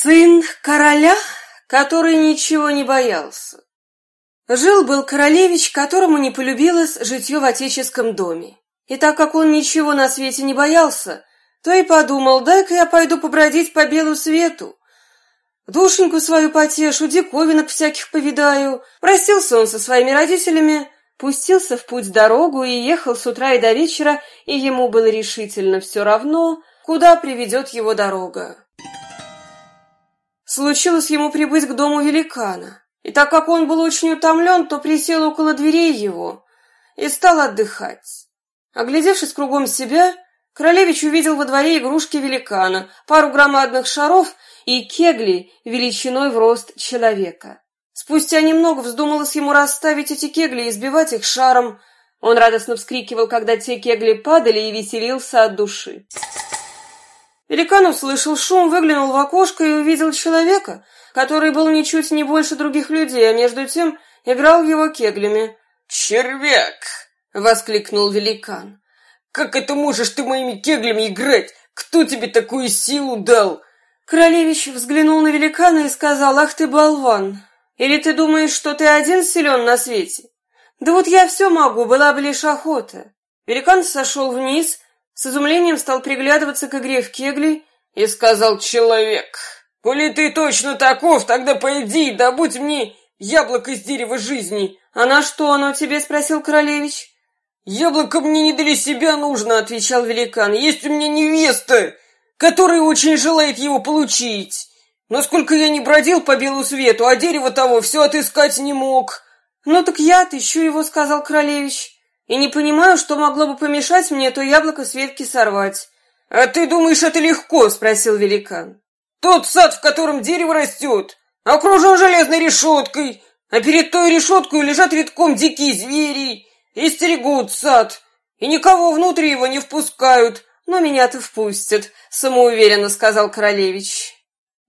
Сын короля, который ничего не боялся. Жил-был королевич, которому не полюбилось житье в отеческом доме. И так как он ничего на свете не боялся, то и подумал, дай-ка я пойду побродить по белу свету. Душеньку свою потешу, диковинок всяких повидаю. Простился он со своими родителями, пустился в путь-дорогу и ехал с утра и до вечера, и ему было решительно все равно, куда приведет его дорога. Случилось ему прибыть к дому великана, и так как он был очень утомлен, то присел около дверей его и стал отдыхать. Оглядевшись кругом себя, королевич увидел во дворе игрушки великана, пару громадных шаров и кегли величиной в рост человека. Спустя немного вздумалось ему расставить эти кегли и сбивать их шаром. Он радостно вскрикивал, когда те кегли падали, и веселился от души. Великан услышал шум, выглянул в окошко и увидел человека, который был ничуть не больше других людей, а между тем играл его кеглями. «Червяк!» — воскликнул великан. «Как это можешь ты моими кеглями играть? Кто тебе такую силу дал?» Королевич взглянул на великана и сказал, «Ах ты, болван! Или ты думаешь, что ты один силен на свете? Да вот я все могу, была бы лишь охота». Великан сошел вниз с изумлением стал приглядываться к игре в кегли и сказал человек, «Коли ты точно таков, тогда пойди и добудь мне яблоко из дерева жизни». «А на что оно тебе?» — спросил королевич. «Яблоко мне не для себя нужно», — отвечал великан. «Есть у меня невеста, которая очень желает его получить. Но сколько я не бродил по белу свету, а дерево того все отыскать не мог». «Ну так я отыщу его», — сказал королевич и не понимаю, что могло бы помешать мне то яблоко с ветки сорвать. «А ты думаешь, это легко?» — спросил великан. «Тот сад, в котором дерево растет, окружен железной решеткой, а перед той решеткой лежат редком дикие звери и стерегут сад, и никого внутрь его не впускают, но меня-то впустят», — самоуверенно сказал королевич.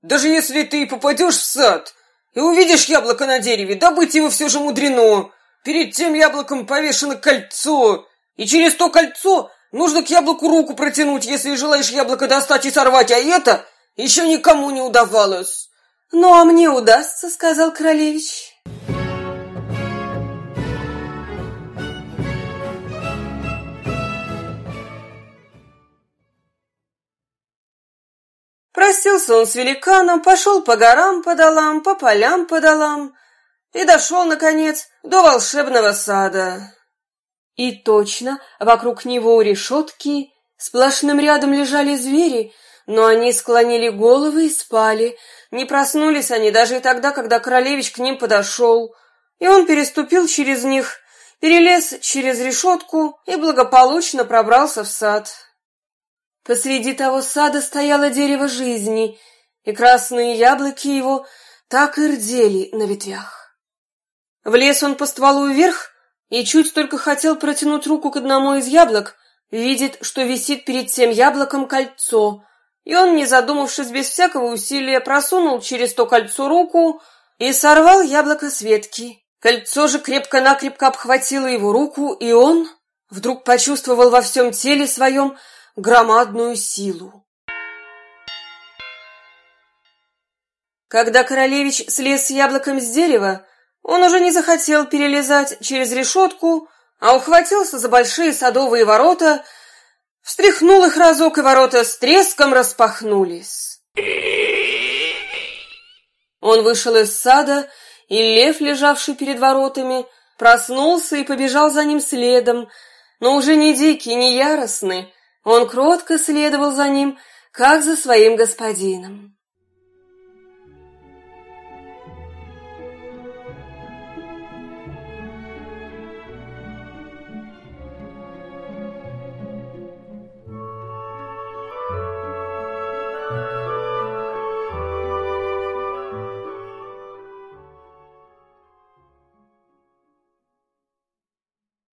«Даже если ты попадешь в сад и увидишь яблоко на дереве, добыть его все же мудрено». Перед тем яблоком повешено кольцо, и через то кольцо нужно к яблоку руку протянуть, если желаешь яблоко достать и сорвать, а это еще никому не удавалось. «Ну, а мне удастся», — сказал королевич. Простился он с великаном, пошел по горам по долам, по полям по долам, и дошел, наконец, до волшебного сада. И точно, вокруг него у решетки сплошным рядом лежали звери, но они склонили головы и спали. Не проснулись они даже и тогда, когда королевич к ним подошел. И он переступил через них, перелез через решетку и благополучно пробрался в сад. Посреди того сада стояло дерево жизни, и красные яблоки его так и рдели на ветвях. Влез он по стволу вверх и чуть только хотел протянуть руку к одному из яблок, видит, что висит перед тем яблоком кольцо, и он, не задумавшись без всякого усилия, просунул через то кольцо руку и сорвал яблоко с ветки. Кольцо же крепко-накрепко обхватило его руку, и он вдруг почувствовал во всем теле своем громадную силу. Когда королевич слез с яблоком с дерева, он уже не захотел перелезать через решетку, а ухватился за большие садовые ворота, встряхнул их разок, и ворота с треском распахнулись. Он вышел из сада, и лев, лежавший перед воротами, проснулся и побежал за ним следом, но уже не дикий, не яростный, он кротко следовал за ним, как за своим господином.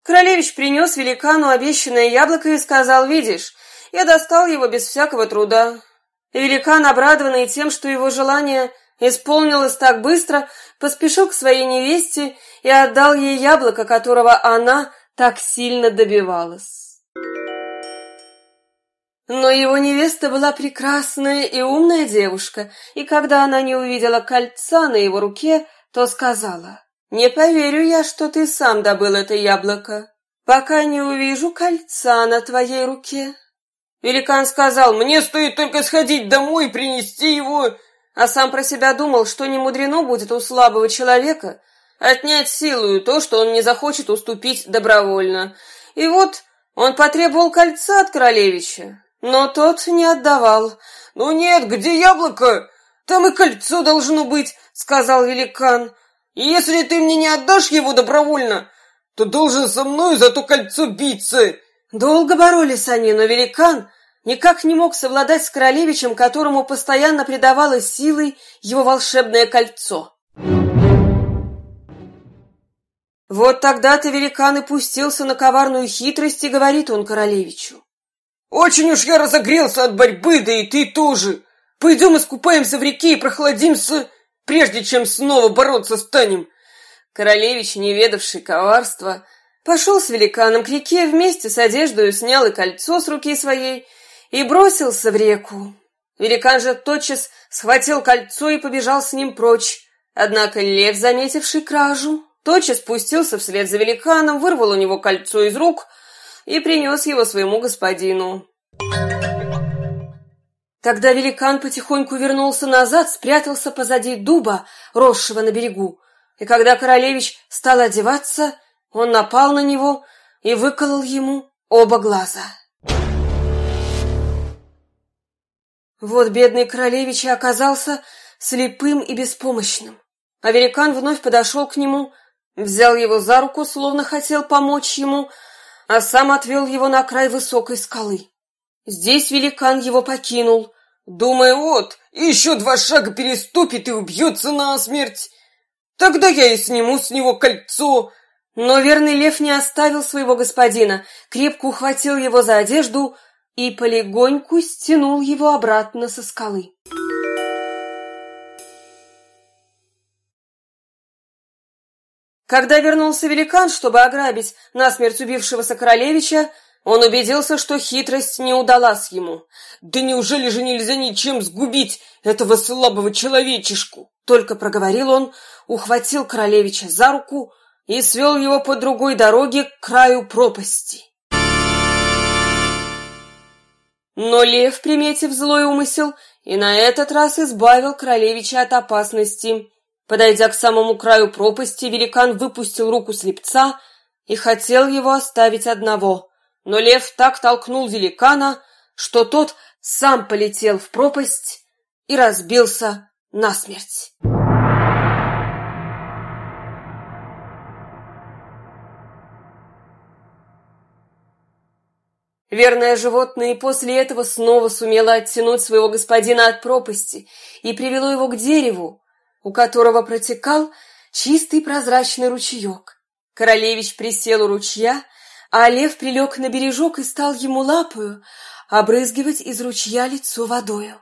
Королевич принес великану обещанное яблоко и сказал, «Видишь, я достал его без всякого труда». Великан, обрадованный тем, что его желание исполнилось так быстро, поспешил к своей невесте и отдал ей яблоко, которого она так сильно добивалась. Но его невеста была прекрасная и умная девушка, и когда она не увидела кольца на его руке, то сказала, «Не поверю я, что ты сам добыл это яблоко, пока не увижу кольца на твоей руке». Великан сказал, «Мне стоит только сходить домой и принести его...» А сам про себя думал, что не мудрено будет у слабого человека отнять силою то, что он не захочет уступить добровольно. И вот он потребовал кольца от королевича, но тот не отдавал. «Ну нет, где яблоко? Там и кольцо должно быть», — сказал великан. «И если ты мне не отдашь его добровольно, то должен со мной за то кольцо биться». Долго боролись они, но великан никак не мог совладать с королевичем, которому постоянно придавало силой его волшебное кольцо. Вот тогда-то великан и пустился на коварную хитрость, и говорит он королевичу. «Очень уж я разогрелся от борьбы, да и ты тоже. Пойдем искупаемся в реке и прохладимся, прежде чем снова бороться станем». Королевич, не ведавший коварства, пошел с великаном к реке, вместе с одеждой снял и кольцо с руки своей и бросился в реку. Великан же тотчас схватил кольцо и побежал с ним прочь. Однако лев, заметивший кражу, тотчас спустился вслед за великаном, вырвал у него кольцо из рук и принес его своему господину. Тогда великан потихоньку вернулся назад, спрятался позади дуба, росшего на берегу, и когда королевич стал одеваться, он напал на него и выколол ему оба глаза. Вот бедный королевич и оказался слепым и беспомощным, а великан вновь подошел к нему взял его за руку, словно хотел помочь ему, а сам отвел его на край высокой скалы. Здесь великан его покинул, думая, вот, еще два шага переступит и убьется насмерть. Тогда я и сниму с него кольцо. Но верный лев не оставил своего господина, крепко ухватил его за одежду и полегоньку стянул его обратно со скалы. Когда вернулся великан, чтобы ограбить насмерть убившегося королевича, он убедился, что хитрость не удалась ему. «Да неужели же нельзя ничем сгубить этого слабого человечишку?» Только проговорил он, ухватил королевича за руку и свел его по другой дороге к краю пропасти. Но лев, приметив злой умысел, и на этот раз избавил королевича от опасности. Подойдя к самому краю пропасти, великан выпустил руку слепца и хотел его оставить одного. Но лев так толкнул великана, что тот сам полетел в пропасть и разбился насмерть. Верное животное и после этого снова сумело оттянуть своего господина от пропасти и привело его к дереву, у которого протекал чистый прозрачный ручеек. Королевич присел у ручья, а лев прилег на бережок и стал ему лапою обрызгивать из ручья лицо водою.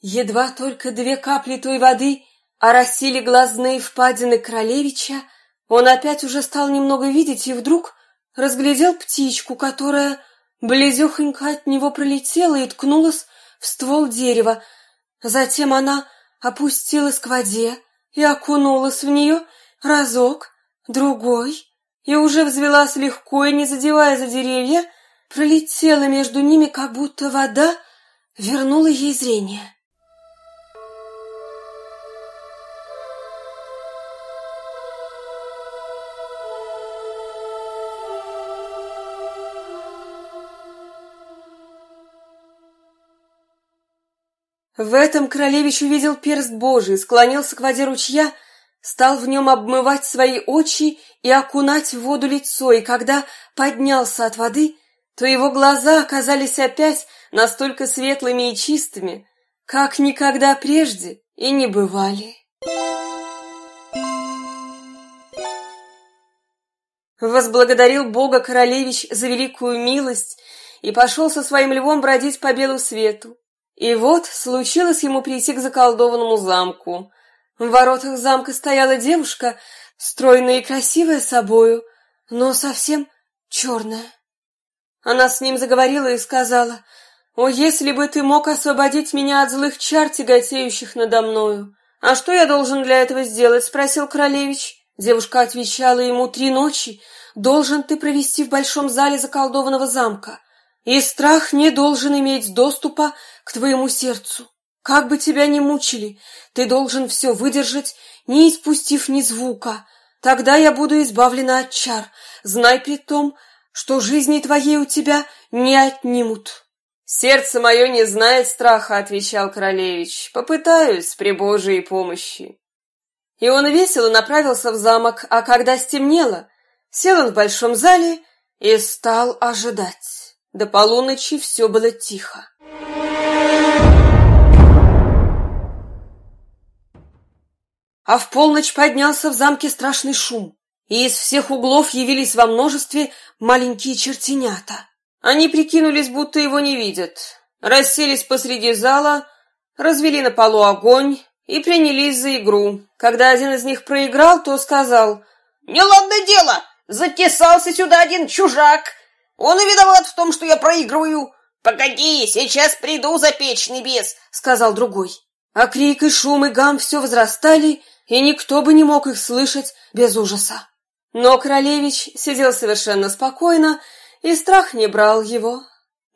Едва только две капли той воды оросили глазные впадины королевича, он опять уже стал немного видеть и вдруг разглядел птичку, которая близехонько от него пролетела и ткнулась в ствол дерева. Затем она опустилась к воде и окунулась в нее разок, другой, и уже взвелась легко и, не задевая за деревья, пролетела между ними, как будто вода вернула ей зрение. В этом королевич увидел перст Божий, склонился к воде ручья, стал в нем обмывать свои очи и окунать в воду лицо, и когда поднялся от воды, то его глаза оказались опять настолько светлыми и чистыми, как никогда прежде и не бывали. Возблагодарил Бога королевич за великую милость и пошел со своим львом бродить по белу свету. И вот случилось ему прийти к заколдованному замку. В воротах замка стояла девушка, стройная и красивая собою, но совсем черная. Она с ним заговорила и сказала, «О, если бы ты мог освободить меня от злых чар, тяготеющих надо мною!» «А что я должен для этого сделать?» — спросил королевич. Девушка отвечала ему, «Три ночи должен ты провести в большом зале заколдованного замка, и страх не должен иметь доступа к твоему сердцу. Как бы тебя ни мучили, ты должен все выдержать, не испустив ни звука. Тогда я буду избавлена от чар. Знай при том, что жизни твоей у тебя не отнимут». «Сердце мое не знает страха», — отвечал королевич. «Попытаюсь при Божьей помощи». И он весело направился в замок, а когда стемнело, сел он в большом зале и стал ожидать. До полуночи все было тихо. А в полночь поднялся в замке страшный шум, и из всех углов явились во множестве маленькие чертенята. Они прикинулись, будто его не видят, расселись посреди зала, развели на полу огонь и принялись за игру. Когда один из них проиграл, то сказал, «Неладное дело! Затесался сюда один чужак! Он и виноват в том, что я проигрываю!» «Погоди, сейчас приду за печный бес!» — сказал другой. А крик и шум и гам все возрастали, и никто бы не мог их слышать без ужаса. Но королевич сидел совершенно спокойно и страх не брал его.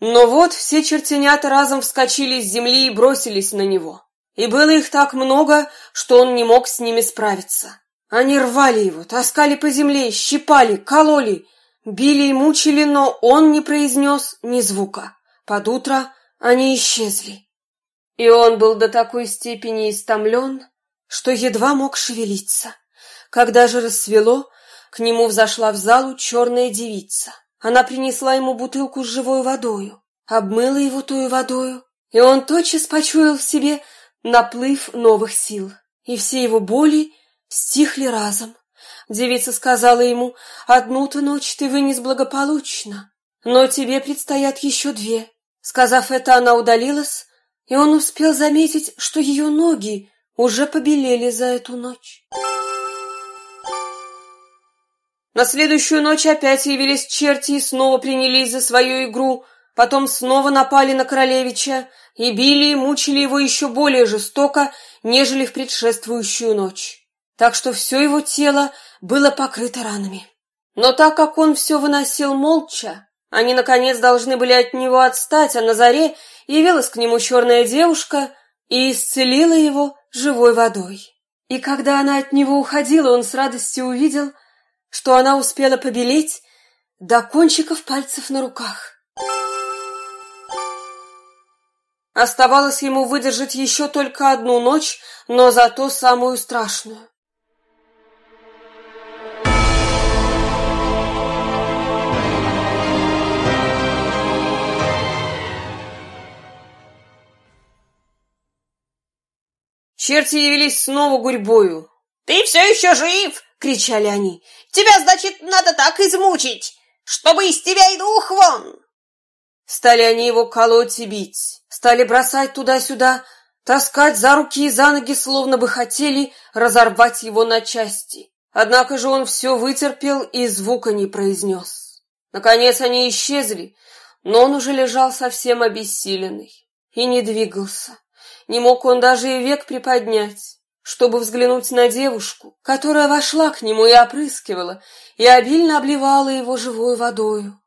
Но вот все чертенята разом вскочили с земли и бросились на него. И было их так много, что он не мог с ними справиться. Они рвали его, таскали по земле, щипали, кололи, били и мучили, но он не произнес ни звука. Под утро они исчезли. И он был до такой степени истомлен, что едва мог шевелиться. Когда же рассвело, к нему взошла в залу черная девица. Она принесла ему бутылку с живой водою, обмыла его тою водою, и он тотчас почуял в себе наплыв новых сил, и все его боли стихли разом. Девица сказала ему, «Одну-то ночь ты вынес благополучно, но тебе предстоят еще две». Сказав это, она удалилась, и он успел заметить, что ее ноги уже побелели за эту ночь. На следующую ночь опять явились черти и снова принялись за свою игру, потом снова напали на королевича и били и мучили его еще более жестоко, нежели в предшествующую ночь. Так что все его тело было покрыто ранами. Но так как он все выносил молча, они, наконец, должны были от него отстать, а на заре явилась к нему черная девушка и исцелила его живой водой. И когда она от него уходила, он с радостью увидел, что она успела побелеть до кончиков пальцев на руках. Оставалось ему выдержать еще только одну ночь, но зато самую страшную. Черти явились снова гурьбою. «Ты все еще жив!» — кричали они. «Тебя, значит, надо так измучить, чтобы из тебя и дух вон!» Стали они его колоть и бить, стали бросать туда-сюда, таскать за руки и за ноги, словно бы хотели разорвать его на части. Однако же он все вытерпел и звука не произнес. Наконец они исчезли, но он уже лежал совсем обессиленный и не двигался. Не мог он даже и век приподнять чтобы взглянуть на девушку, которая вошла к нему и опрыскивала, и обильно обливала его живой водою.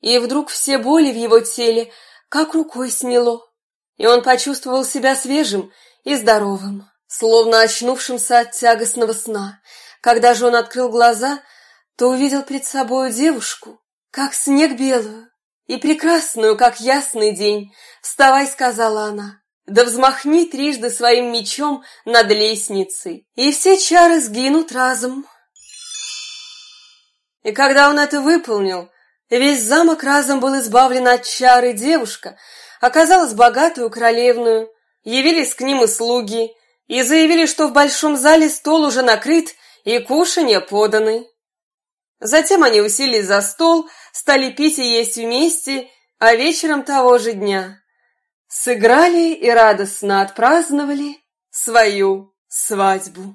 И вдруг все боли в его теле как рукой сняло, и он почувствовал себя свежим и здоровым, словно очнувшимся от тягостного сна. Когда же он открыл глаза, то увидел пред собою девушку, как снег белую и прекрасную, как ясный день. Вставай, сказала она, да взмахни трижды своим мечом над лестницей, и все чары сгинут разом. И когда он это выполнил, весь замок разом был избавлен от чары девушка, оказалась богатую королевную, явились к ним и слуги, и заявили, что в большом зале стол уже накрыт и кушанье поданы. Затем они уселись за стол, стали пить и есть вместе, а вечером того же дня сыграли и радостно отпраздновали свою свадьбу.